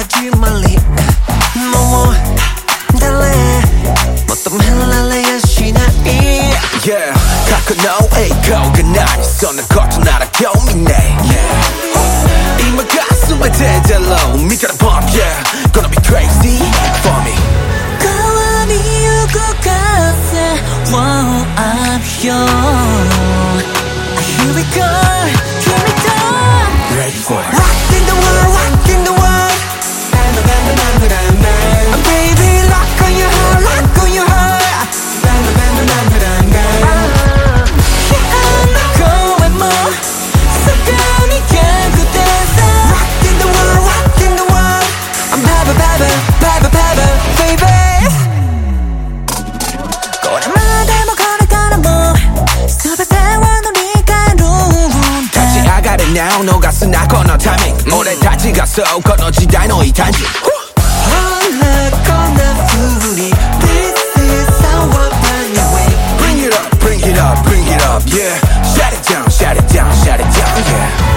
하지 말리 너무 달래 어떤 멜라레의 시나이 Yeah 가끔 너의 고근한 있었는 것도 나라 고민해 yeah. 이마 가슴에 대절로 yeah. Gonna be crazy for me. 가만히 가세 Wow I'm here Here we go. Here we go. Ready for it. now 逃すなこのタイミング俺たちがそうこの時代の異端児ほらこんなふうに This is our brand new way Bring it up, bring it up, bring it up, yeah. Shut it down, shut it down, shut it down, yeah.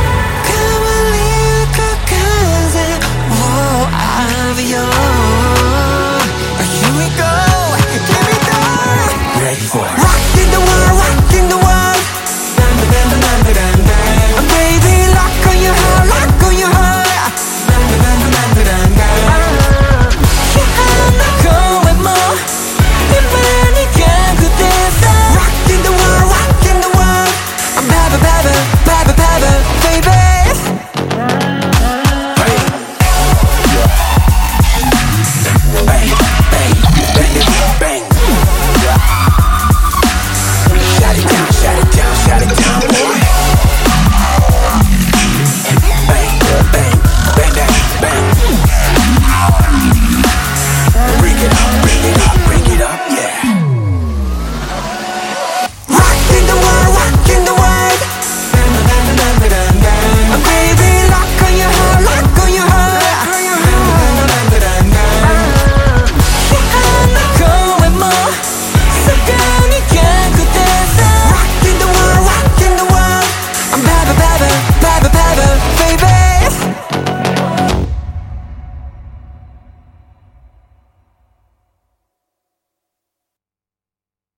Ready for it.